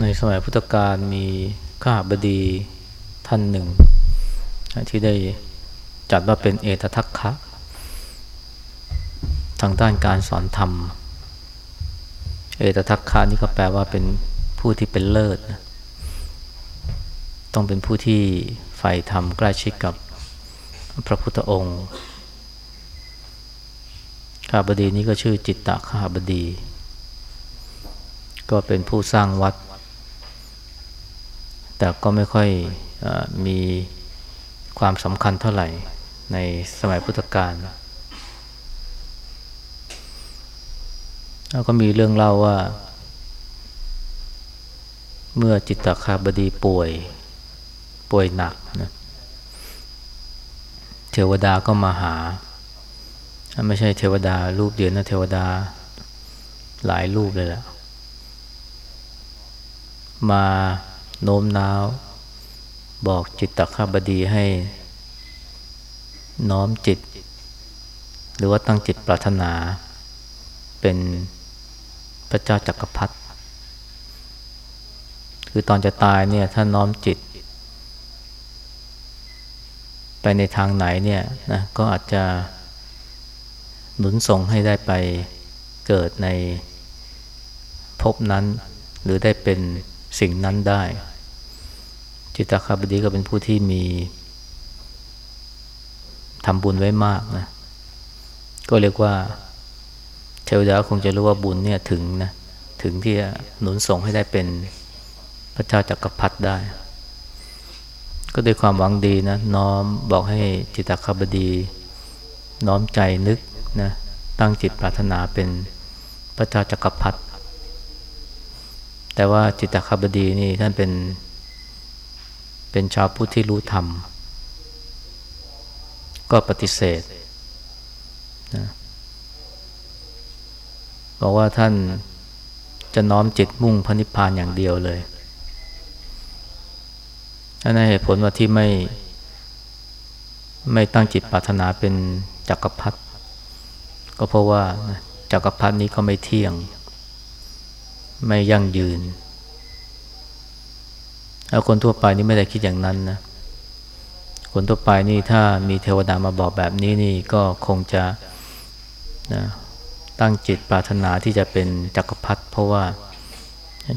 ในสมัยพุทธกาลมีข้าบดีท่านหนึ่ง ที่ได้จัดว่าเป็นเอตทัคคะ ทางด้านการสอนธรรม เอตทัคคะนี่ก็แปลว่าเป็นผู้ที่เป็นเลิศ ต้องเป็นผู้ที่ใฝ่ธรรมใกล้ชิดกับพระพุทธองค์ข้าบดีนี้ก็ชื่อจิตตะข้าบดี ก็เป็นผู้สร้างวัด แต่ก็ไม่ค่อยอมีความสำคัญเท่าไหร่ในสมัยพุทธกาลแล้วก็มีเรื่องเล่าว่า เมื่อจิตตคาบดีป่วยป่วยหนักนะเทวดาก็มาหา ไม่ใช่เทวดารูปเดียวนะเทวดาหลายรูปเลยแหละมา โน้มน้าว บอกจิตตคาบดีให้ น้อมจิต หรือว่าตั้งจิตปรารถนา เป็นพระเจ้าจักรพรรดิคือตอนจะตายเนี่ยถ้าน้อมจิต ไปในทางไหนเนี่ยนะก็อาจจะหนุนส่งให้ได้ไปเกิดในภพนั้น หรือได้เป็นสิ่งนั้นได้ จิตตคาบดีก็เป็นผู้ที่มีทำบุญไว้มากนะ ก็เรียกว่าเทวดาคงจะรู้ว่าบุญเนี่ยถึงนะ ถึงที่จะหนุนส่งให้ได้เป็นพระเจ้าจักรพรรดิได้ ก็ด้วยความหวังดีนะ น้อมบอกให้จิตตคาบดี น้อมใจนึกนะ ตั้งจิตปรารถนาเป็นพระเจ้าจักรพรรดิแต่ว่าจิตตคาบดีนี่ท่านเป็น เป็นชาวพุทธที่รู้ธรรม ก็ปฏิเสธนะบอกว่าท่านจะน้อมจิตมุ่งพระนิพพานอย่างเดียวเลยนั่นเหตุผลว่าที่ไม่ ไม่ตั้งจิตปรารถนาเป็นจักรพรรดิก็เพราะว่าจักรพรรดินี้เขาไม่เที่ยง ไม่ยั่งยืน แล้วคนทั่วไปนี่ไม่ได้คิดอย่างนั้นนะ คนทั่วไปนี่ถ้ามีเทวดามาบอกแบบนี้นี่ก็คงจะนะตั้งจิตปรารถนาที่จะเป็นจักรพรรดิเพราะว่า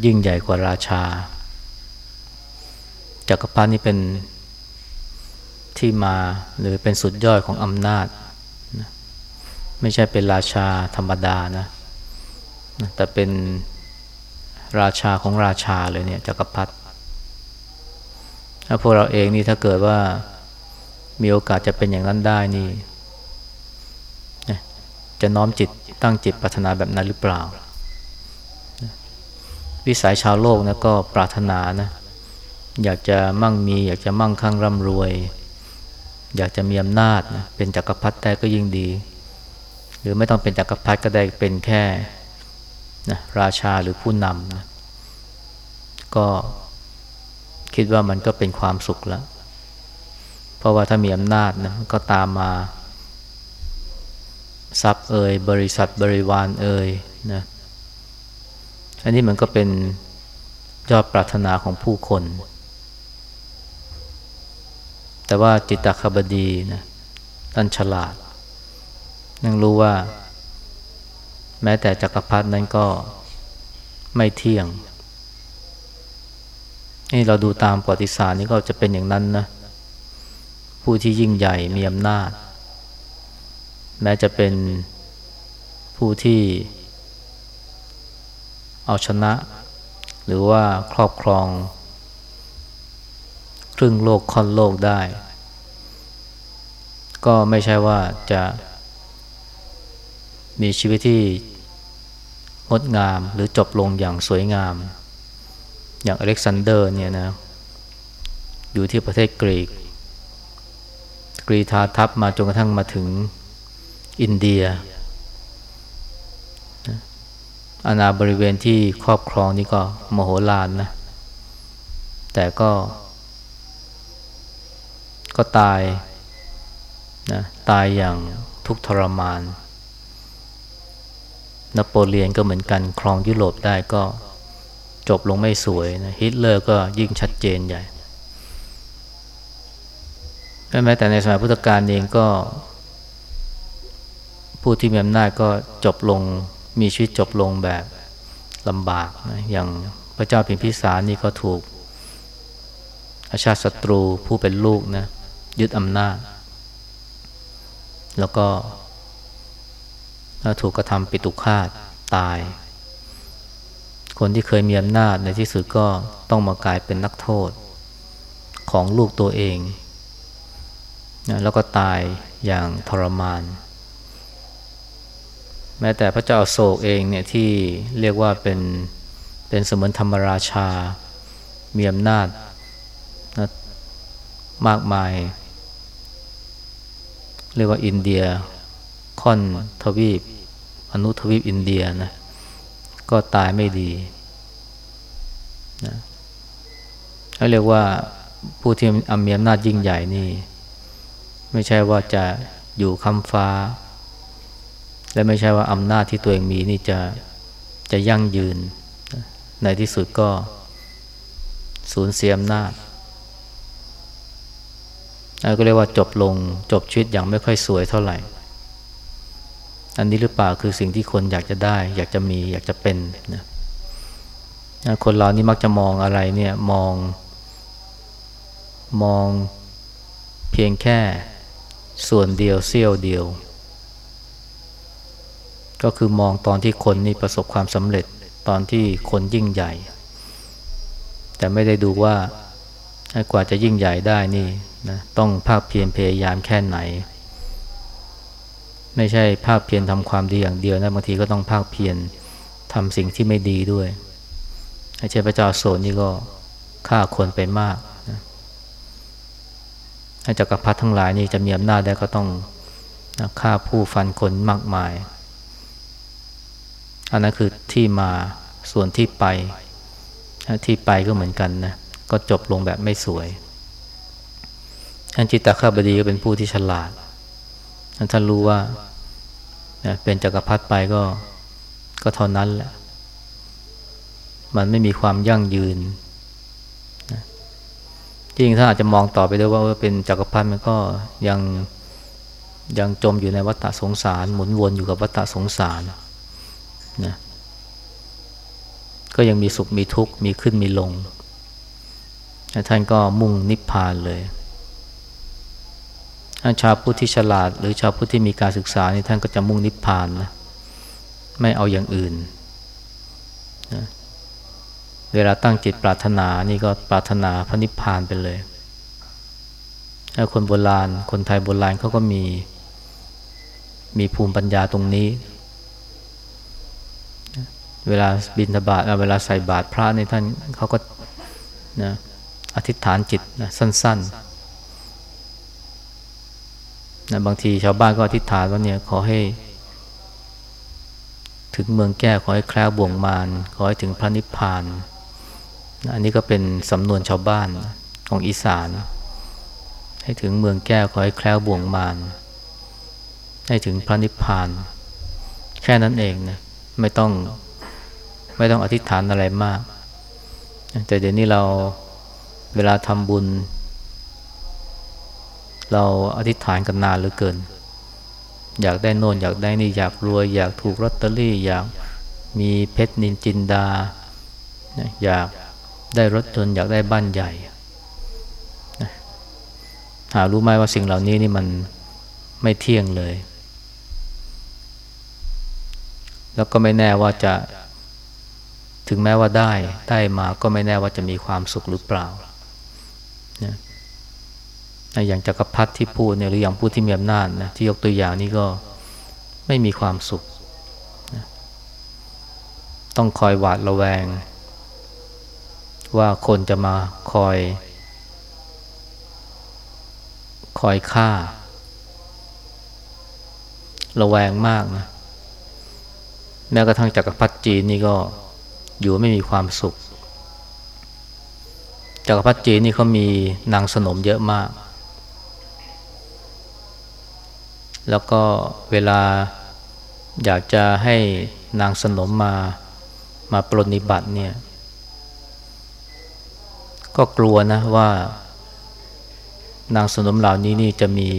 ยิ่งใหญ่กว่าราชา จักรพรรดินี่เป็นที่มาหรือเป็นสุดยอดของอำนาจนะไม่ใช่เป็นราชาธรรมดานะแต่เป็นราชาของราชาเลยเนี่ยจักรพรรดิ ถ้าพวกเราเองนี่ถ้าเกิดว่ามีโอกาสจะเป็นอย่างนั้นได้นี่ จะน้อมจิตตั้งจิตปรารถนาแบบนั้นหรือเปล่า วิสัยชาวโลกนะก็ปรารถนานะ อยากจะมั่งมี อยากจะมั่งคั่งร่ำรวย อยากจะมีอำนาจนะเป็นจักรพรรดิได้ก็ยิ่งดี หรือไม่ต้องเป็นจักรพรรดิก็ได้เป็นแค่นะราชาหรือผู้นำนะก็ คิดว่ามันก็เป็นความสุขแล้ว เพราะว่าถ้ามีอำนาจนะก็ตามมาทรัพย์เอ่ยบริษัทบริวารเอ่ยนะอันนี้มันก็เป็นยอดปรารถนาของผู้คน แต่ว่าจิตตคบดีนะท่านฉลาดนั่งรู้ว่า แม้แต่จักรพรรดินั้นก็ไม่เที่ยง นี่เราดูตามประวัติศาสตร์นี่ก็จะเป็นอย่างนั้นนะ ผู้ที่ยิ่งใหญ่มีอำนาจ แม้จะเป็นผู้ที่เอาชนะ หรือว่าครอบครอง ครึ่งโลกค่อนโลกได้ ก็ไม่ใช่ว่าจะมีชีวิตที่งดงามหรือจบลงอย่างสวยงาม อย่างอเล็กซานเดอร์เนี่ยนะอยู่ที่ประเทศกรีก กรีธาทัพมาจนกระทั่งมาถึงอินเดียอาณาบริเวณที่ครอบครองนี่ก็มโหฬารนนะ แต่ก็ ก็ตายนะตายอย่างทุกทรมาน นโปเลียนก็เหมือนกันครองยุโรปได้ก็ จบลงไม่สวยนะฮิตเลอร์ก็ยิ่งชัดเจนใหญ่แม้แต่ในสมัยพุทธกาลเองก็ ผู้ที่มีอำนาจก็จบลงมีชีวิตจบลงแบบลำบากนะอย่างพระเจ้าพิมพิสารนี่ก็ถูก อาชาติศัตรูผู้เป็นลูกนะยึดอำนาจ แล้วก็ถูกกระทำปิตุคาตตาย คนที่เคยมีอำนาจในที่สุดก็ต้องมากลายเป็นนักโทษ ของลูกตัวเองนะแล้วก็ตายอย่างทรมาน แม้แต่พระเจ้าโศกเองเนี่ยที่เรียกว่าเป็นเป็นเสมือนธรรมราชา มีอำนาจนะมากมาย เรียกว่าอินเดียค่อนทวีปอนุทวีปอินเดียนะ ก็ตายไม่ดีนะเขาเรียกว่าผู้ที่อมีอำนาจยิ่งใหญ่นี่ ไม่ใช่ว่าจะอยู่คำฟ้า และไม่ใช่ว่าอำนาจที่ตัวเองมีนี่จะจะยั่งยืน ในที่สุดก็สูญเสียอำนาจก็เรียกว่าจบลงจบชีวิตอย่างไม่ค่อยสวยเท่าไหร่ อันนี้หรือเปล่าคือสิ่งที่คนอยากจะได้ อยากจะมีอยากจะเป็นนะคนเรานี่มักจะมองอะไรเนี่ยมอง มองเพียงแค่ส่วนเดียวเสี้ยวเดียว ก็คือมองตอนที่คนนี่ประสบความสำเร็จตอนที่คนยิ่งใหญ่ แต่ไม่ได้ดูว่ากว่าจะยิ่งใหญ่ได้นี่นะต้องภาคเพียรพยายามแค่ไหน ไม่ใช่ภาคเพียรทำความดีอย่างเดียวนะบางทีก็ต้องภาคเพียรทำสิ่งที่ไม่ดีด้วยไอ้เจ้าพระเจ้าโสนนี่ก็ฆ่าคนไปมากจักรพรรดิทั้งหลายนี่จะมีอำนาจได้ก็ต้องฆ่าผู้ฟันคนมากมาย อันนั้นคือที่มาส่วนที่ไป ที่ไปก็เหมือนกันนะ ก็จบลงแบบไม่สวยท่านจิตตคาบดีก็เป็นผู้ที่ฉลาด ท่านรู้ว่าเป็นจักรพรรดิไปก็ก็เท่านั้นแหละ มันไม่มีความยั่งยืนจริงถ้าอาจจะมองต่อไปด้วยว่าเป็นจักรพรรดิมันก็ยังยังจมอยู่ในวัฏสงสาร หมุนวนอยู่กับวัฏสงสารนะก็ยังมีสุขมีทุกข์มีขึ้นมีลง ท่านก็มุ่งนิพพานเลย ชาวพุทธที่ฉลาด หรือชาวพุทธที่มีการศึกษานี่ท่านก็จะมุ่งนิพพานนะไม่เอาอย่างอื่นนะเวลาตั้งจิตปรารถนานี่ก็ปรารถนาพระนิพพานไปเลยถ้าคนโบราณ คนไทยโบราณเขาก็มี มีภูมิปัญญาตรงนี้ เวลาบินทบาทเวลาใส่บาตรพระในท่านเขาก็นะอธิษฐานจิตนะสั้น ๆ นะบางทีชาวบ้านก็อธิษฐานว่าเนี่ยขอให้ ถึงเมืองแก้ขอให้แคล้วบ่วงมารขอให้ถึงพระนิพพานอันนี้ก็เป็นสำนวนชาวบ้านของอีสาน ให้ถึงเมืองแก้ขอให้แคล้วบ่วงมารให้ถึงพระนิพพาน แค่นั้นเองนะไม่ต้องไม่ต้องอธิษฐานอะไรมาก แต่เดี๋ยวนี้เราเวลาทำบุญ เราอธิษฐานกันนานเหลือเกิน อยากได้โน่นอยากได้นี่อยากรวย อยากถูกลอตเตอรี่อยากมีเพชรนินจินดา อยากได้รถยนต์อยากได้บ้านใหญ่ หารู้ไหมว่าสิ่งเหล่านี้นี่มันไม่เที่ยงเลย แล้วก็ไม่แน่ว่าจะถึงแม้ว่าได้ได้มาก็ไม่แน่ว่าจะมีความสุขหรือเปล่านะ อย่างจักรพรรดิที่พูดเนี่ยหรืออย่างผู้ที่มีอำนาจนะที่ยกตัวอย่างนี้ก็ไม่มีความสุขนะต้องคอยหวาดระแวง ว่าคนจะมาคอย คอยฆ่า ระแวงมากนะแม้กระทั่งจักรพรรดิจีนนี่ก็อยู่ไม่มีความสุขจักรพรรดิจีนนี่เขามีนางสนมเยอะมาก แล้วก็เวลาอยากจะให้นางสนมมามาปรนิบัติเนี่ย ก็กลัวนะว่า นางสนมเหล่านี้นี่จะมี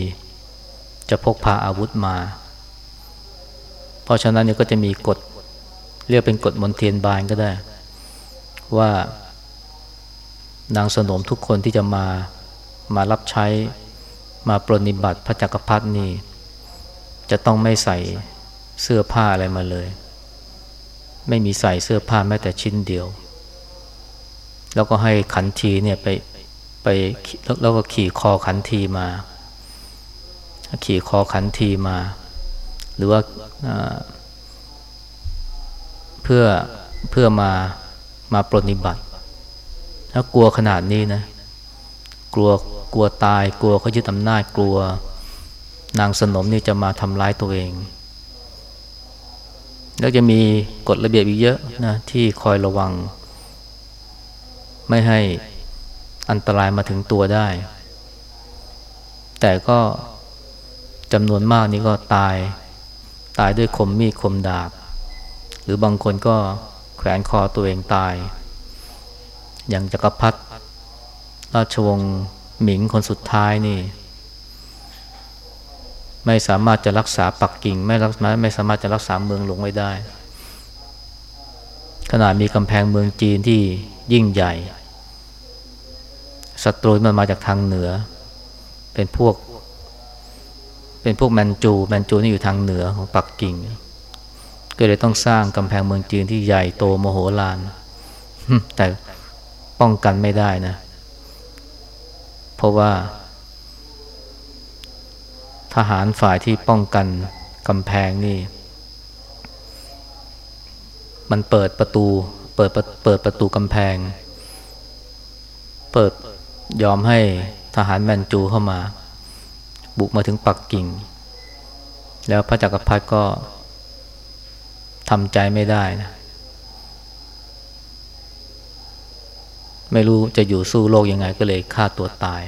จะพกพาอาวุธมา เพราะฉะนั้นเนี่ยก็จะมีกฎเรียกเป็นกฎมนเทียนบานก็ได้ ว่านางสนมทุกคนที่จะมามารับใช้มาปรนิบัติพระจักรพรรดินี่ จะต้องไม่ใส่เสื้อผ้าอะไรมาเลย ไม่มีใส่เสื้อผ้าแม้แต่ชิ้นเดียว แล้วก็ให้ขันทีเนี่ยไปไปแล้วก็ขี่คอขันทีมา ขี่คอขันทีมา หรือว่าเพื่อเพื่อมามาปรนิบัติ ถ้ากลัวขนาดนี้นะ กลัวกลัวตาย กลัวเขายึดอำนาจกลัว นางสนมนี่จะมาทำร้ายตัวเอง แล้วจะมีกฎระเบียบอีกเยอะนะที่คอยระวัง ไม่ให้อันตรายมาถึงตัวได้ แต่ก็จำนวนมากนี่ก็ตาย ตายด้วยคมมีดคมดาบ หรือบางคนก็แขวนคอตัวเองตาย อย่างจักรพรรดิราชวงศ์หมิงคนสุดท้ายนี่ ไม่สามารถจะรักษาปักกิ่ง ไม่รักไม่สามารถจะรักษาเมืองหลวงไว้ได้ ขนาดมีกำแพงเมืองจีนที่ยิ่งใหญ่ศัตรูมันมาจากทางเหนือ เป็นพวก เป็นพวกแมนจู แมนจูนี่อยู่ทางเหนือของปักกิ่ง ก็เลยต้องสร้างกำแพงเมืองจีนที่ใหญ่โตโมโหฬารแต่ป้องกันไม่ได้นะ เพราะว่า ทหารฝ่ายที่ป้องกันกำแพงนี่ มันเปิดประตู เปิดเปิดประตูกำแพง เปิดยอมให้ทหารแมนจูเข้ามา บุกมาถึงปักกิ่ง แล้วพระจักรพรรดิก็ทำใจไม่ได้นะ ไม่รู้จะอยู่สู้โลกยังไงก็เลยฆ่าตัวตาย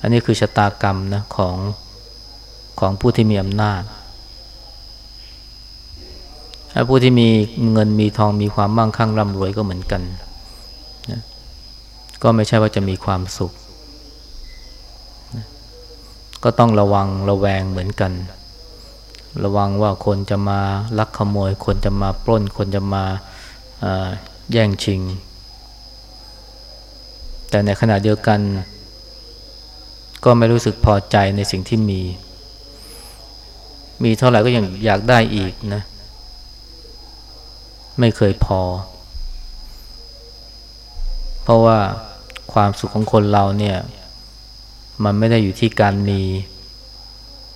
อันนี้คือชะตากรรมนะของของผู้ที่มีอำนาจผู้ที่มีเงินมีทองมีความมั่งคั่งร่ำรวยก็เหมือนกันนะก็ไม่ใช่ว่าจะมีความสุขก็ต้องระวังระแวงเหมือนกัน ระวังว่าคนจะมาลักขโมย คนจะมาปล้น คนจะมาแย่งชิง แต่ในขณะเดียวกัน ก็ไม่รู้สึกพอใจในสิ่งที่มี มีเท่าไหร่ก็ยังอยากได้อีกนะ ไม่เคยพอ เพราะว่าความสุขของคนเราเนี่ย มันไม่ได้อยู่ที่การมี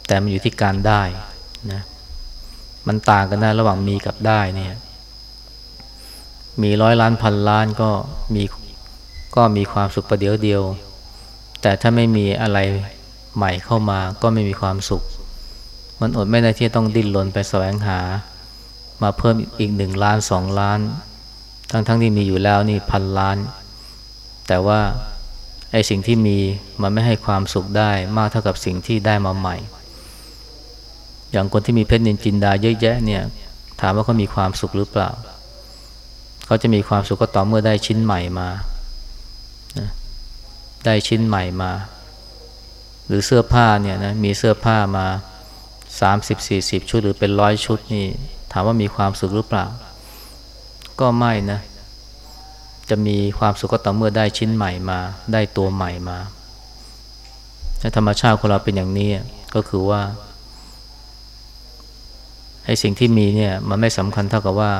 แต่มันอยู่ที่การได้นะ มันต่างกันนะระหว่างมีกับได้เนี่ย มีร้อยล้านพันล้านก็มีก็มีความสุขประเดียวเดียว แต่ถ้าไม่มีอะไรใหม่เข้ามาก็ไม่มีความสุข มันอดไม่ได้ที่ต้องดิ้นรนไปแสวงหา มาเพิ่มอีกหนึ่งล้านสองล้าน ทั้งๆทที่มีอยู่แล้วนี่พันล้าน แต่ว่าไอ้สิ่งที่มีมันไม่ให้ความสุขได้มากเท่ากับสิ่งที่ได้มาใหม่ อย่างคนที่มีเพชรนินจินดาเยอะแยะเนี่ย ถามว่าเขามีความสุขหรือเปล่า เขาจะมีความสุขก็ต่อเมื่อได้ชิ้นใหม่มา ได้ชิ้นใหม่มา หรือเสื้อผ้าเนี่ยนะมีเสื้อผ้ามาสามสิบสี่สิบชุดหรือเป็นร้อยชุดนี่ ถามว่ามีความสุขหรือเปล่า ก็ไม่นะ จะมีความสุขก็ต่อเมื่อได้ชิ้นใหม่มา ได้ตัวใหม่มาธรรมชาติของเราเป็นอย่างนี้ก็คือว่าไอ้สิ่งที่มีเนี่ยมันไม่สำคัญเท่ากับว่า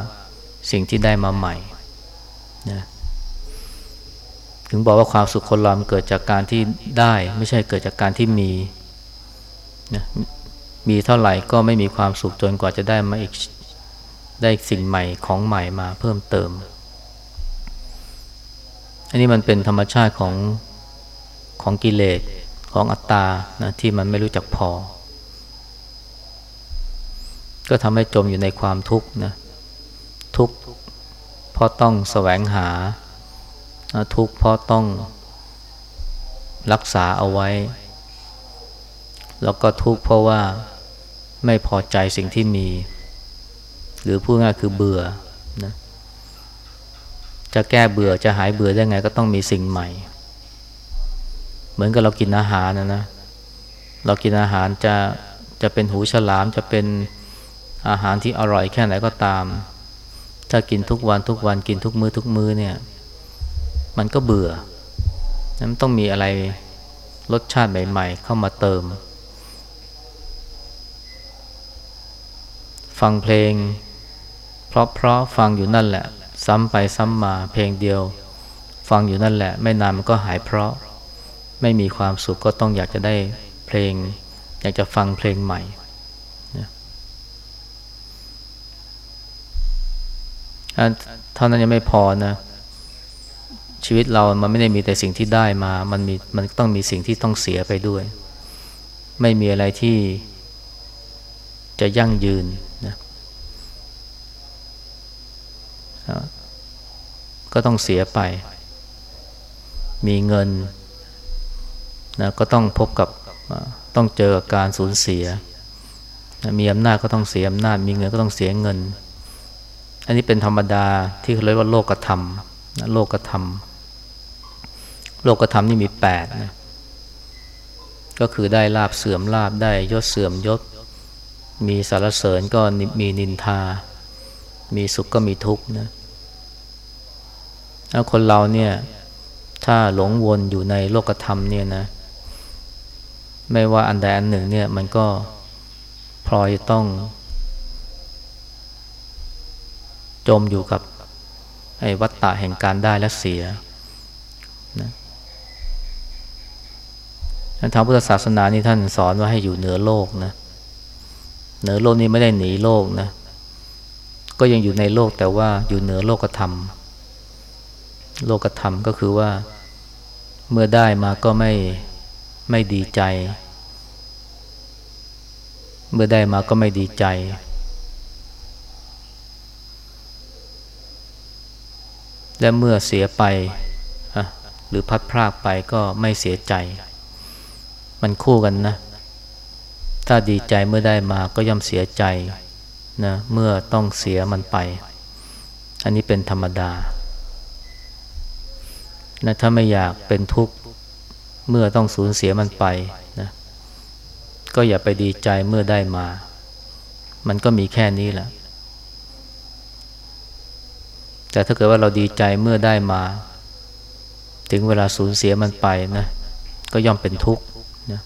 สิ่งที่ได้มาใหม่นะ ถึงบอกว่าความสุขคนเราเกิดจากการที่ได้ ไม่ใช่เกิดจากการที่มีนะมีเท่าไหร่ก็ไม่มีความสุขจนกว่าจะได้มาอีกได้สิ่งใหม่ของใหม่มาเพิ่มเติม อันนี้มันเป็นธรรมชาติของของกิเลสของอัตตานะที่มันไม่รู้จักพอ ก็ทำให้จมอยู่ในความทุกข์นะทุกข์เพราะต้องแสวงหา ทุกข์เพราะต้องรักษาเอาไว้ แล้วก็ทุกข์เพราะว่าไม่พอใจสิ่งที่มี หรือพูดง่ายคือเบื่อนะจะแก้เบื่อจะหายเบื่อได้ไงก็ต้องมีสิ่งใหม่ เหมือนกับเรากินอาหารนะนะเรากินอาหารจะจะเป็นหูฉลามจะเป็นอาหารที่อร่อยแค่ไหนก็ตาม ถ้ากินทุกวันทุกวันกินทุกมือ้อทุกมื้อเนี่ย มันก็เบื่อมันต้องมีอะไรรสชาติใหม่ๆ เข้ามาเติม ฟังเพลง เพราะๆฟังอยู่นั่นแหละ ซ้ำไปซ้ำมาเพลงเดียว ฟังอยู่นั่นแหละ ไม่นานมันก็หายเพราะ ไม่มีความสุขก็ต้องอยากจะได้เพลง อยากจะฟังเพลงใหม่เท่านั้นยังไม่พอนะ ชีวิตเรามันไม่ได้มีแต่สิ่งที่ได้มา มันมีมันต้องมีสิ่งที่ต้องเสียไปด้วย ไม่มีอะไรที่จะยั่งยืนนะก็ต้องเสียไป มีเงินนะก็ต้องพบกับต้องเจอกับการสูญเสีย มีอำนาจก็ต้องเสียอำนาจ มีเงินก็ต้องเสียเงิน อันนี้เป็นธรรมดาที่เรียกว่าโลกธรรมนะโลกธรรม โลกธรรมนี่มีแปดนะก็คือได้ลาบเสื่อมลาบได้ยศเสื่อมยศ มีสารเสริญก็มีนินทา มีสุขก็มีทุกข์นะแล้วคนเราเนี่ย ถ้าหลงวนอยู่ในโลกธรรมเนี่ยนะ ไม่ว่าอันใดอันหนึ่งเนี่ยมันก็พลอยต้อง จมอยู่กับไอ้วัฏฏะแห่งการได้และเสียนะ ทางพุทธศาสนานี่ท่านสอนว่าให้อยู่เหนือโลกนะ เหนือโลกนี้ไม่ได้หนีโลกนะ ก็ยังอยู่ในโลกแต่ว่าอยู่เหนือโลกธรรม โลกธรรมก็คือว่า เมื่อได้มาก็ไม่ไม่ดีใจ เมื่อได้มาก็ไม่ดีใจ และเมื่อเสียไป หรือพัดพรากไปก็ไม่เสียใจ มันคู่กันนะ ถ้าดีใจเมื่อได้มาก็ย่อมเสียใจนะเมื่อต้องเสียมันไป อันนี้เป็นธรรมดานะถ้าไม่อยากเป็นทุกข์เมื่อต้องสูญเสียมันไปนะก็อย่าไปดีใจเมื่อได้มา มันก็มีแค่นี้แหละแต่ถ้าเกิดว่าเราดีใจเมื่อได้มา ถึงเวลาสูญเสียมันไปนะ ก็ย่อมเป็นทุกข์นะ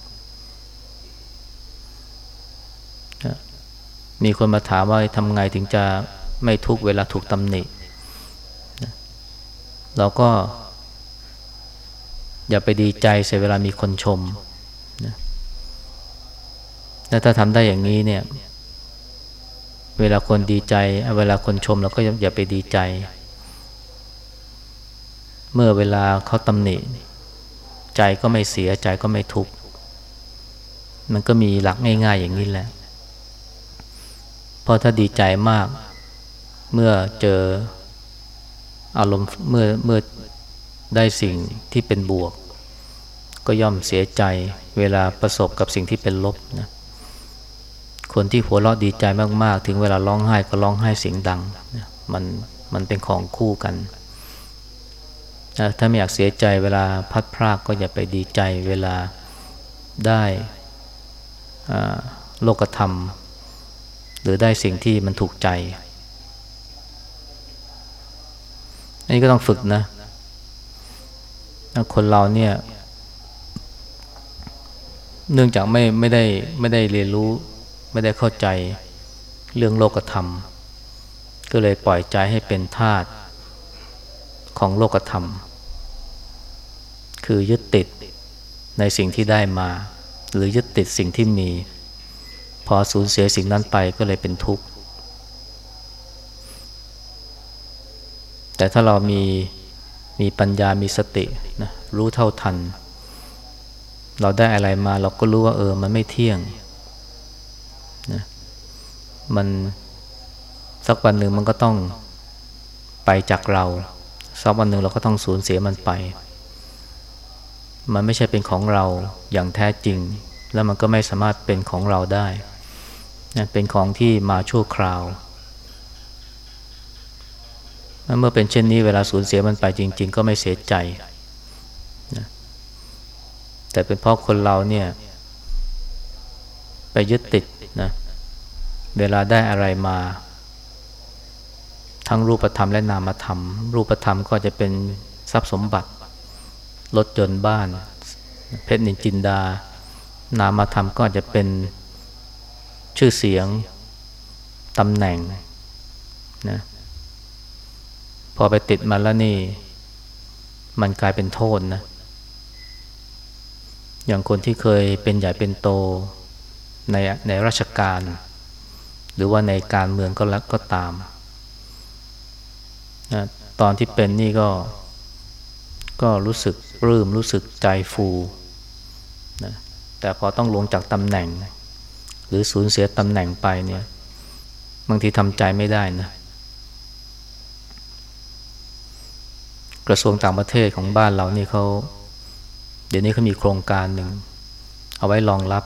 มีคนมาถามว่าทำไงถึงจะไม่ทุกเวลาถูกตำหนิเราก็ อย่าไปดีใจเสียเวลามีคนชมนะแล้วถ้าทำได้อย่างนี้เนี่ย เวลาคนดีใจ เวลาคนชมเราก็อย่าไปดีใจ เมื่อเวลาเขาตำหนิ ใจก็ไม่เสียใจก็ไม่ทุกข์มันก็มีหลักง่าย ๆ อย่างนี้แหละ ราะถ้าดีใจมาก เมื่อเจออารมณ์เมื่อเมื่อได้สิ่งที่เป็นบวก ก็ย่อมเสียใจเวลาประสบกับสิ่งที่เป็นลบนะคนที่หัวเราะดีใจมากๆ ถึงเวลาร้องไห้ก็ร้องไห้เสียงดังนะมันมันเป็นของคู่กันถ้าไม่อยากเสียใจเวลาพัดพรากก็อย่าไปดีใจเวลาได้โลกธรรม รือได้สิ่งที่มันถูกใจ อันนี้ก็ต้องฝึกนะคนเราเนี่ย เนื่องจากไม่ไม่ได้ไม่ได้เรียนรู้ ไม่ได้เข้าใจเรื่องโลกธรรม ก็เลยปล่อยใจให้เป็นทาสของโลกธรรม คือยึดติดในสิ่งที่ได้มา หรือยึดติดสิ่งที่มี พอสูญเสียสิ่งนั้นไปก็เลยเป็นทุกข์ แต่ถ้าเรามีมีปัญญามีสตินะรู้เท่าทัน เราได้อะไรมาเราก็รู้ว่าเออมันไม่เที่ยงนะมันสักวันหนึ่งมันก็ต้องไปจากเรา สักวันหนึ่งเราก็ต้องสูญเสียมันไป มันไม่ใช่เป็นของเราอย่างแท้จริง แล้วมันก็ไม่สามารถเป็นของเราได้ นะเป็นของที่มาชั่วคราว เมื่อเป็นเช่นนี้เวลาสูญเสียมันไปจริง ๆ ก็ไม่เสียใจนะแต่เป็นเพราะคนเราเนี่ย ไปยึดติดนะเวลาได้อะไรมา ทั้งรูปธรรมและนามธรรม รูปธรรมก็จะเป็นทรัพย์สมบัติรถยนต์บ้าน เพชรนินจินดา นามธรรมก็จะเป็น ชื่อเสียงตำแหน่งนะพอไปติดมันแล้วนี่ มันกลายเป็นโทษนะ อย่างคนที่เคยเป็นใหญ่เป็นโตในในราชการ หรือว่าในการเมืองก็แล้วก็ตามนะตอนที่เป็นนี่ก็ ก็รู้สึกปลื้มรู้สึกใจฟูนะแต่พอต้องลงจากตำแหน่ง หรือสูญเสียตำแหน่งไปเนี่ย บางทีทำใจไม่ได้นะ กระทรวงต่างประเทศของบ้านเรานี่เขาเดี๋ยวนี้เขามีโครงการหนึ่ง เอาไว้รองรับ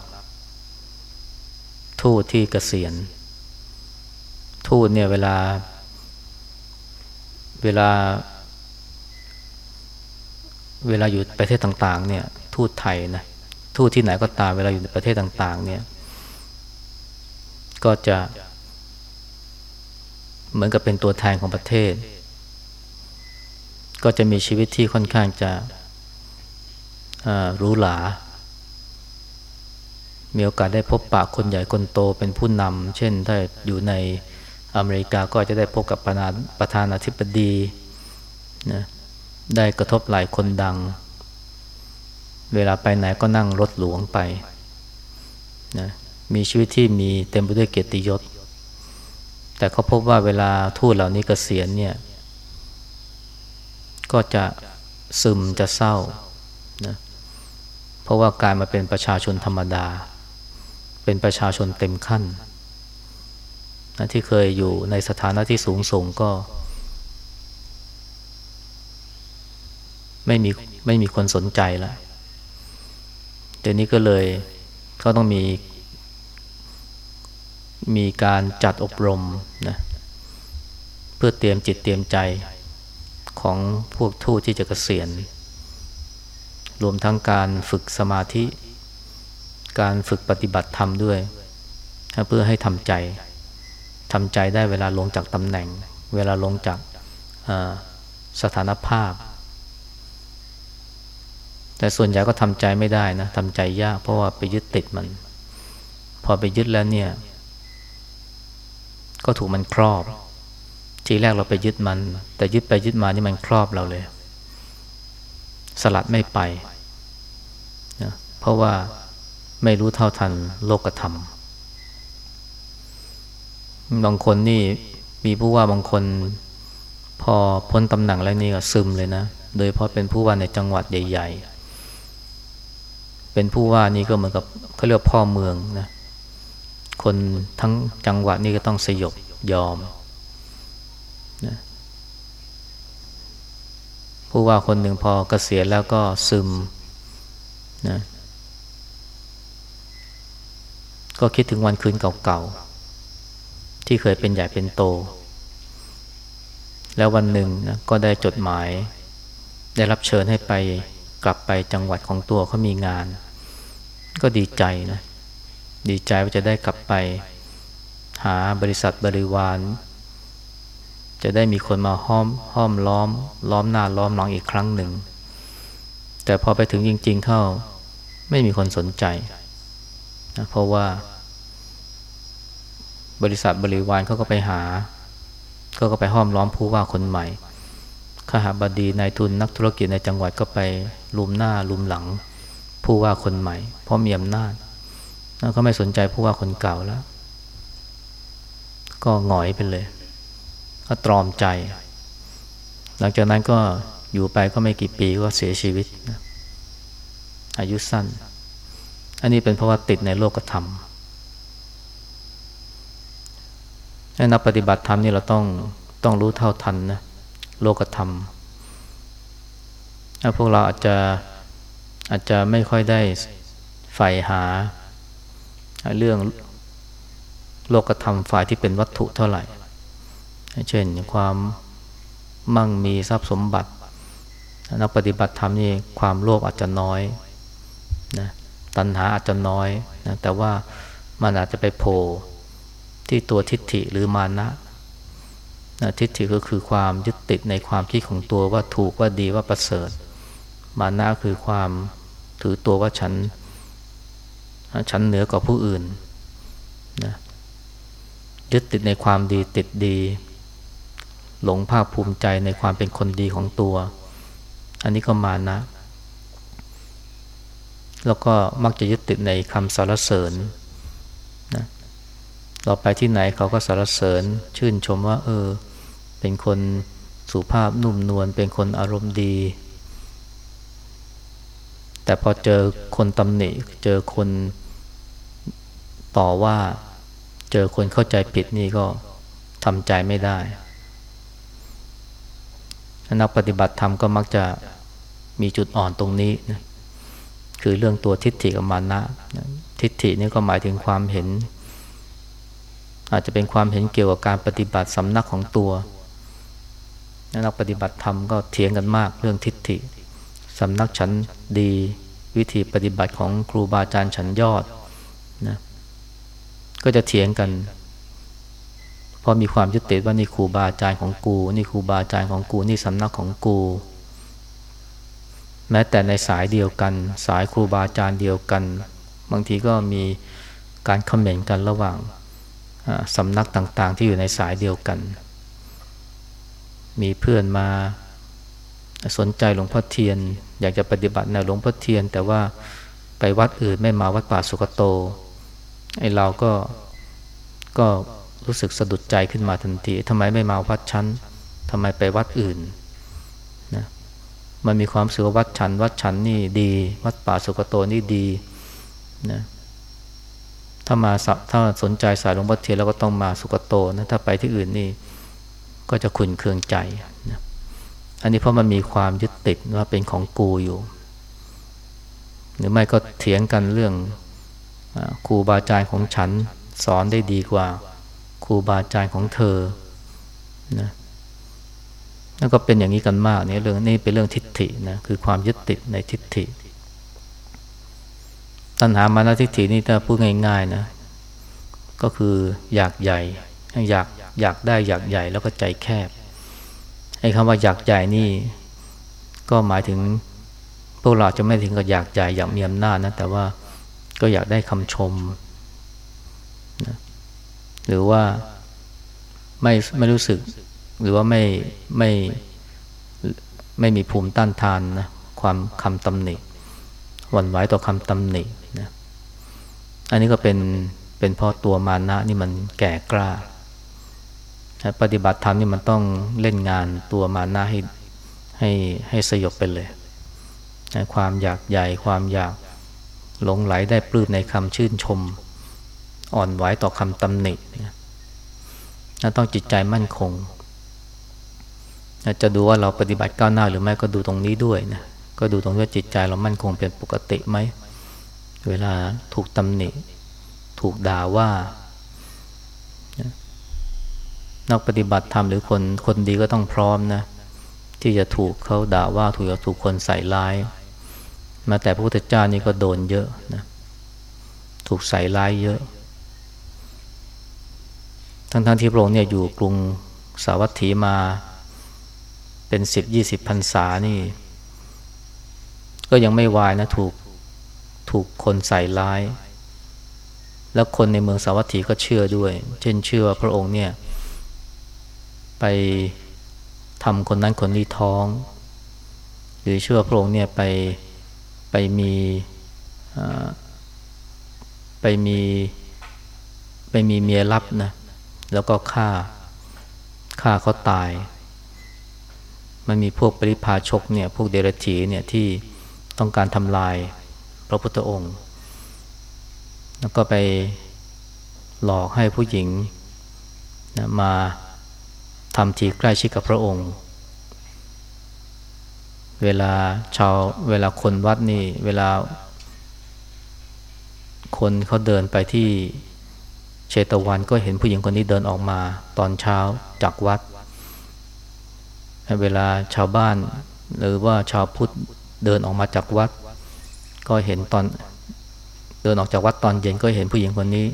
ทูตที่เกษียณ ทูตเนี่ยเวลา เวลา เวลาอยู่ประเทศต่าง ๆ เนี่ย ทูตไทยนะ ทูตที่ไหนก็ตามเวลาอยู่ในประเทศต่าง ๆ เนี่ย ก็จะ เหมือนกับเป็นตัวแทนของประเทศ ก็จะมีชีวิตที่ค่อนข้างจะรู้หลามีโอกาสได้พบปะคนใหญ่คนโตเป็นผู้นำ เช่นถ้าอยู่ในอเมริกาก็จะได้พบกับประธานประธานาธิบดีนะได้กระทบหลายคนดัง เวลาไปไหนก็นั่งรถหลวงไปนะ มีชีวิตที่มีเต็มไปด้วยเกียรติยศ แต่เขาพบว่าเวลาทูตเหล่านี้กเกษียณเนี่ย ก็จะซึมจะเศร้านะเพราะว่ากลายมาเป็นประชาชนธรรมดา เป็นประชาชนเต็มขั้นนะที่เคยอยู่ในสถานะที่สูงส่งก็ ไม่มีไม่มีคนสนใจแล้วเดี๋ยวนี้ก็เลยเขาต้องมี มีการจัดอบรมนะเพื่อเตรียมจิตเตรียมใจของพวกทูตที่จะเกษียณ รวมทั้งการฝึกสมาธิ การฝึกปฏิบัติธรรมด้วย เพื่อให้ทำใจทำใจได้เวลาลงจากตำแหน่ง เวลาลงจากสถานภาพ แต่ส่วนใหญ่ก็ทำใจไม่ได้นะทำใจยากเพราะว่าไปยึดติดมัน พอไปยึดแล้วเนี่ย ก็ถูกมันครอบ ทีแรกเราไปยึดมัน แต่ยึดไปยึดมานี่มันครอบเราเลย สลัดไม่ไปนะเพราะว่าไม่รู้เท่าทันโลกธรรมบางคนนี่มีผู้ว่าบางคน พอพ้นตำแหน่งแล้วนี่ก็ซึมเลยนะ โดยเพราะเป็นผู้ว่าในจังหวัดใหญ่ ๆ เป็นผู้ว่านี่ก็เหมือนกับเขาเรียกพ่อเมืองนะ คนทั้งจังหวัดนี่ก็ต้องสยบยอมนะผู้ว่าคนหนึ่งพอเกษียณแล้วก็ซึมนะก็คิดถึงวันคืนเก่าๆ ที่เคยเป็นใหญ่เป็นโต แล้ววันหนึ่งนะก็ได้จดหมาย ได้รับเชิญให้ไปกลับไปจังหวัดของตัวเขามีงาน ก็ดีใจนะ ดีใจว่าจะได้กลับไป หาบริษัทบริวาร จะได้มีคนมาห้อมห้อมล้อม ล้อมหน้าล้อมหลังอีกครั้งหนึ่ง แต่พอไปถึงจริง ๆ เข้า ไม่มีคนสนใจนะเพราะว่า บริษัทบริวารเขาก็ไปหา ก็ก็ไปห้อมล้อมผู้ว่าคนใหม่ข้าหาบดีนายทุนนักธุรกิจในจังหวัดก็ไปลุมหน้าลุมหลัง ผู้ว่าคนใหม่ เพราะมีอำนาจ แล้วก็ไม่สนใจผู้ว่าคนเก่าแล้ว ก็หงอยไปเลย ก็ตรอมใจ หลังจากนั้นก็อยู่ไปก็ไม่กี่ปีก็เสียชีวิตนะอายุสั้น อันนี้เป็นเพราะว่าติดในโลกธรรมนักปฏิบัติธรรมนี่เราต้องต้องรู้เท่าทันนะโลกธรรมถ้าพวกเราอาจจะอาจจะไม่ค่อยได้ใฝ่หา เรื่องโลกธรรมฝ่ายที่เป็นวัตถุเท่าไหร่ เช่นความมั่งมีทรัพย์สมบัติ นักปฏิบัติธรรมนี่ความโลภอาจจะน้อยนะตัณหาอาจจะน้อยนะแต่ว่ามันอาจจะไปโผล่ที่ตัวทิฏฐิหรือมานะนะทิฏฐิก็คือความยึดติดในความคิดของตัวว่าถูกว่าดีว่าประเสริฐ มานะคือความถือตัวว่าฉัน ฉันเหนือกว่าผู้อื่นนะยึดติดในความดีติดดี หลงภาคภูมิใจในความเป็นคนดีของตัว อันนี้ก็มานะ แล้วก็มักจะยึดติดในคำสรรเสริญนะเราไปที่ไหนเขาก็สรรเสริญ ชื่นชมว่า เออ เป็นคนสุภาพนุ่มนวลเป็นคนอารมณ์ดี แต่พอเจอคนตำหนิเจอคน ต่อว่าเจอคนเข้าใจผิดนี่ก็ทำใจไม่ได้นักปฏิบัติธรรมก็มักจะมีจุดอ่อนตรงนี้นะคือเรื่องตัวทิฏฐิกับมานะทิฏฐินี่ก็หมายถึงความเห็น อาจจะเป็นความเห็นเกี่ยวกับการปฏิบัติสำนักของตัวนักปฏิบัติธรรมก็เถียงกันมากเรื่องทิฏฐิสำนักฉันดีวิธีปฏิบัติของครูบาอาจารย์ฉันยอดนะ ก็จะเถียงกัน พอมีความยึดติดว่านี่ครูบาอาจารย์ของกู นี่ครูบาอาจารย์ของกู นี่สำนักของกู แม้แต่ในสายเดียวกัน สายครูบาอาจารย์เดียวกัน บางทีก็มีการคอมเมนต์กันระหว่างสำนักต่างๆ ที่อยู่ในสายเดียวกัน มีเพื่อนมาสนใจหลวงพ่อเทียน อยากจะปฏิบัติในหลวงพ่อเทียน แต่ว่าไปวัดอื่นไม่มาวัดป่าสุกโต ไอเราก็ก็รู้สึกสะดุดใจขึ้นมาทันทีทำไมไม่มาวัดชั้นทำไมไปวัดอื่นนะมันมีความเสือวัดชั้นวัดชั้นนี่ดี วัดป่าสุกโตนี่ดีนะถ้ามาถ้าสนใจสายหลวงพ่อเทียนเราก็ต้องมาสุกโตนะถ้าไปที่อื่นนี่ก็จะขุนเคืองใจนะอันนี้เพราะมันมีความยึดติดว่าเป็นของกูอยู่ หรือไม่ก็เถียงกันเรื่อง ครูบาอาจารย์ของฉันสอนได้ดีกว่าครูบาอาจารย์ของเธอนะนั่นก็เป็นอย่างนี้กันมากเนี่ยเรื่องนี้เป็นเรื่องทิฏฐินะคือความยึดติดในทิฏฐิ ตัณหามานะทิฏฐินี่ถ้าพูดง่ายๆนะก็คืออยากใหญ่อยากอยากได้อยากใหญ่แล้วก็ใจแคบไอ้คำว่าอยากใหญ่นี่ ก็หมายถึงพวกเราจะไม่ถึงกับอยากใหญ่อยากมีอำนาจนะแต่ว่า ก็อยากได้คำชมนะหรือว่าไม่ไม่รู้สึก หรือว่าไม่ไม่ไม่มีภูมิต้านทานนะความคำตำหนิหวั่นไหวต่อคำตำหนินะอันนี้ก็เป็นเป็นเพราะตัวมานะนี่มันแก่กล้า ปฏิบัติธรรมนี่มันต้องเล่นงานตัวมานะให้ให้ให้สยบไปเลย ความอยากใหญ่ความอยาก หลงไหลได้ปลื้มในคำชื่นชม อ่อนไหวต่อคำตำหนินะต้องจิตใจมั่นคงจะดูว่าเราปฏิบัติก้าวหน้าหรือไม่ก็ดูตรงนี้ด้วยนะก็ดูตรงว่าจิตใจเรามั่นคงเป็นปกติไหมเวลาถูกตำหนิ ถูกด่าว่า นักปฏิบัติธรรมหรือคนคนดีก็ต้องพร้อมนะ ที่จะถูกเขาด่าว่าถูกถูกคนใส่ร้าย มาแต่พระพุทธเจ้านี่ก็โดนเยอะนะถูกใส่ร้ายเยอะ ทั้งๆทที่พระองค์เนี่ยอยู่กรุงสาวัตถีมาเป็นสิบยี่สิบพรรษานี่ ก็ยังไม่วายนะถูกถูกคนใส่ร้าย แล้วคนในเมืองสาวัตถีก็เชื่อด้วย เช่นเชื่อว่าพระองค์เนี่ย ไปทำคนนั้นคนนี้ท้อง หรือเชื่อพระองค์เนี่ยไป ไปมีไปมีไปมีเมียรับนะ แล้วก็ฆ่าฆ่าเขาตาย มันมีพวกปริพาชกเนี่ย พวกเดรัจฉีเนี่ยที่ต้องการทำลายพระพุทธองค์ แล้วก็ไปหลอกให้ผู้หญิงนะมาทำทีใกล้ชิดกับพระองค์ เวลาชาวเวลาคนวัดนี่ เวลา คนเขาเดินไปที่เชตวันก็เห็นผู้หญิงคนนี้เดินออกมา ตอนเช้าจากวัด เวลาชาวบ้าน หรือว่าชาวพุทธเดินออกมาจากวัด ก็เห็นตอนเดินออกจากวัดตอนเย็นก็เห็นผู้หญิงคนนี้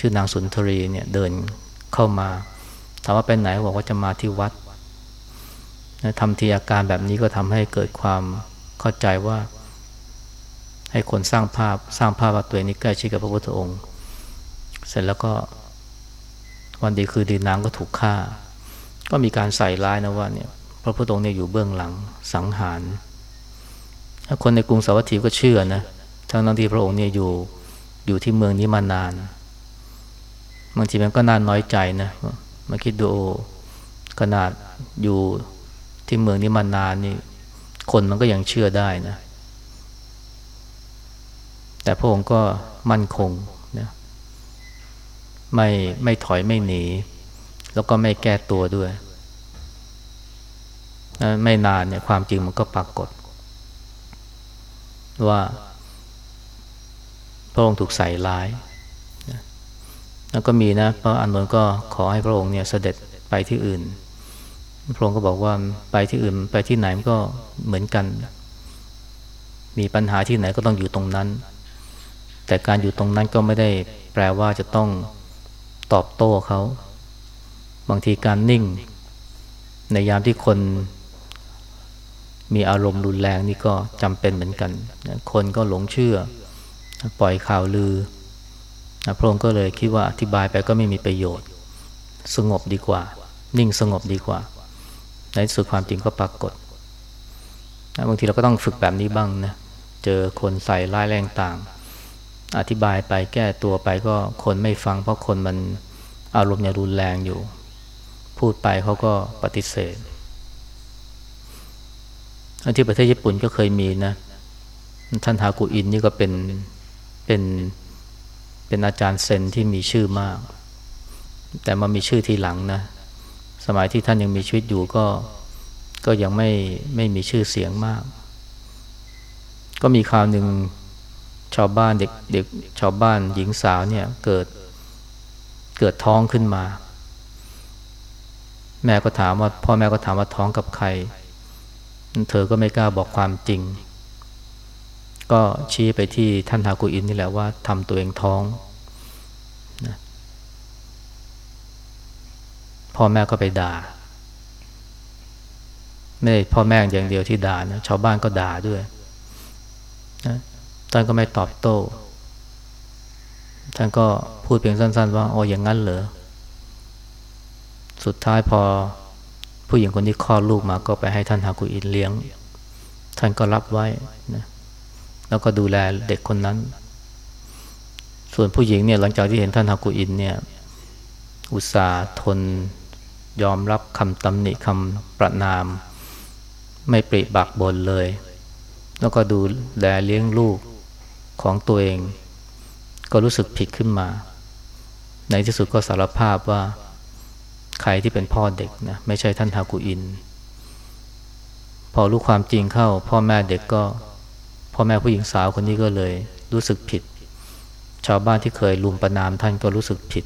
ชื่อนางสุนทรีเนี่ยเดินเข้ามาถามว่าไปไหนบอกว่าจะมาที่วัด ทำทีอาการแบบนี้ก็ทำให้เกิดความเข้าใจว่า ให้คนสร้างภาพสร้างภาพว่าตัวเองนี้ใกล้ชิดกับพระพุทธองค์ เสร็จแล้วก็วันดีคือดีนางก็ถูกฆ่า ก็มีการใส่ร้ายนะว่าเนี่ยพระพุทธองค์เนี่ยอยู่เบื้องหลังสังหารคนในกรุงสาวัตถีก็เชื่อนะทั้งนั้นที่พระองค์เนี่ยอยู่อยู่ที่เมืองนี้มานานบางทีมันก็น่าน้อยใจนะมาคิดดูขนาดอยู่ ที่เมืองนี้มานานนี่ คนมันก็ยังเชื่อได้นะ แต่พระองค์ก็มั่นคงนะไม่ไม่ถอยไม่หนี แล้วก็ไม่แก้ตัวด้วย ไม่นานเนี่ยความจริงมันก็ปรากฏ ว่าพระองค์ถูกใส่ร้ายแล้วก็มีนะพระอานนท์ก็ขอให้พระองค์เนี่ยเสด็จไปที่อื่น พระองค์ก็บอกว่าไปที่อื่นไปที่ไหนมันก็เหมือนกัน มีปัญหาที่ไหนก็ต้องอยู่ตรงนั้น แต่การอยู่ตรงนั้นก็ไม่ได้แปลว่าจะต้องตอบโต้เขา บางทีการนิ่ง ในยามที่คนมีอารมณ์รุนแรงนี่ก็จำเป็นเหมือนกัน คนก็หลงเชื่อ ปล่อยข่าวลือ พระองค์ก็เลยคิดว่าอธิบายไปก็ไม่มีประโยชน์ สงบดีกว่า นิ่งสงบดีกว่า ในสุดความจริงก็ปรากฏบางทีเราก็ต้องฝึกแบบนี้บ้างนะเจอคนใส่ร้ายแรงต่าง อธิบายไปแก้ตัวไปก็คนไม่ฟัง เพราะคนมันอารมณ์ยังรุนแรงอยู่ พูดไปเขาก็ปฏิเสธที่ประเทศญี่ปุ่นก็เคยมีนะ ท่านฮากุอินนี่ก็เป็นเป็นเป็นอาจารย์เซนที่มีชื่อมาก แต่มามีชื่อทีหลังนะ มัยที่ท่านยังมีชีวิตอยู่ก็ก็ยังไม่ไม่มีชื่อเสียงมาก ก็มีคราวหนึ่งชาวบ้านเด็กเด็กชาวบ้านหญิงสาวเนี่ยเกิดเกิดท้องขึ้นมา แม่ก็ถามว่าพ่อแม่ก็ถามว่าท้องกับใคร เธอก็ไม่กล้าบอกความจริง ก็ชี้ไปที่ท่านฮากุอินนี่แหละว่าทำตัวเองท้องนะ พ่อแม่ก็ไปด่า ไม่พ่อแม่อย่างเดียวที่ด่านะชาวบ้านก็ด่าด้วยนะท่านก็ไม่ตอบโต้ ท่านก็พูดเพียงสั้น ๆ ว่าอ้อย่างนั้นเหรอ สุดท้ายพอผู้หญิงคนนี้คลอดลูกมาก็ไปให้ท่านฮากุอินเลี้ยง ท่านก็รับไว้นะแล้วก็ดูแลเด็กคนนั้น ส่วนผู้หญิงเนี่ยหลังจากที่เห็นท่านฮากุอินเนี่ย อุตส่าห์ทน ยอมรับคำตำหนิคำประนาม ไม่ปริบักบนเลย แล้วก็ดูแลเลี้ยงลูกของตัวเอง ก็รู้สึกผิดขึ้นมา ในที่สุดก็สารภาพว่าใครที่เป็นพ่อเด็กนะไม่ใช่ท่านฮากุอิน พอรู้ความจริงเข้า พ่อแม่เด็กก็พ่อแม่ผู้หญิงสาวคนนี้ก็เลยรู้สึกผิด ชาวบ้านที่เคยลุมประนามท่านก็รู้สึกผิด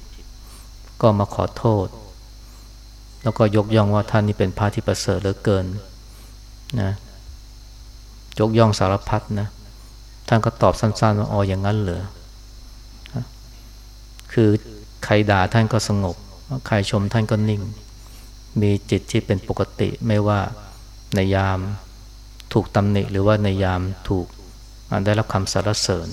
ก็มาขอโทษ แล้วก็ยกย่องว่าท่านนี่เป็นพระที่ประเสริฐเหลือเกินนะยกย่องสารพัดนะท่านก็ตอบสั้นๆว่าอ๋ออย่างนั้นเหรอคือใครด่าท่านก็สงบ ใครชมท่านก็นิ่ง มีจิตที่เป็นปกติไม่ว่าในยามถูกตำหนิหรือว่าในยามถูกได้รับคำสรรเสริญ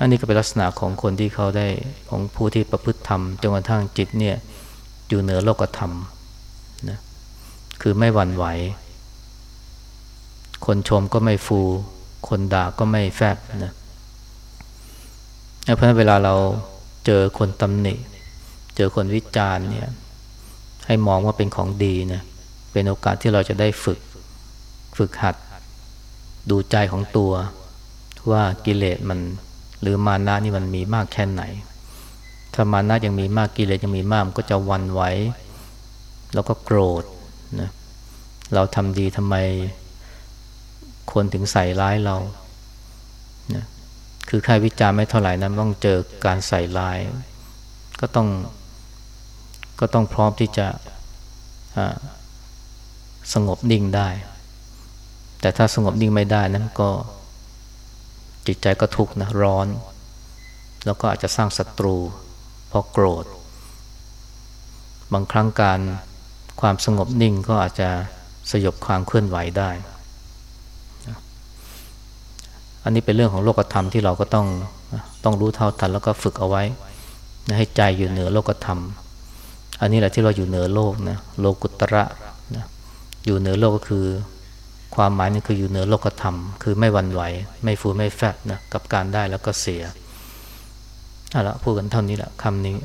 อันนี้ก็เป็นลักษณะของคนที่เขาได้ของผู้ที่ประพฤติธรรมจนกระทั่งจิตเนี่ย อยู่เหนือโลกธรรมนะคือไม่หวั่นไหว คนชมก็ไม่ฟู คนด่าก็ไม่แฟบนะเพราะฉะนั้นเวลาเราเจอคนตำหนิ เจอคนวิจารณ์เนี่ยให้มองว่าเป็นของดีนะเป็นโอกาสที่เราจะได้ฝึก ฝึกหัด ดูใจของตัว ว่ากิเลสมันหรือมานะนี่มันมีมากแค่ไหน ถ้ามานะยังมีมากกิเลสยังมีมากมันก็จะวันไหวแล้วก็โกรธนะเราทำดีทำไมคนถึงใส่ร้ายเรานะคือใครวิจารณ์ไม่เท่าไหร่นะต้องเจอการใส่ร้าย ก็ต้องก็ต้องพร้อมที่จะสงบนิ่งได้ แต่ถ้าสงบนิ่งไม่ได้นั้นก็จิตใจก็ทุกข์นะร้อน แล้วก็อาจจะสร้างศัตรู พราะโกรธ บางครั้งการความสงบนิ่งก็อาจจะสยบความเคลื่อนไหวได้ อันนี้เป็นเรื่องของโลกธรรมที่เราก็ต้องต้องรู้เท่าทันแล้วก็ฝึกเอาไว้ ให้ใจอยู่เหนือโลกธรรม อันนี้แหละที่เราอยู่เหนือโลกนะโลกุตระนะอยู่เหนือโลกก็คือ ความหมายนี่คืออยู่เหนือโลกธรรม คือไม่วันไหว ไม่ฟูไม่แฟบนะกับการได้แล้วก็เสีย เอาละพูดกันเท่านี้แหละคำนี้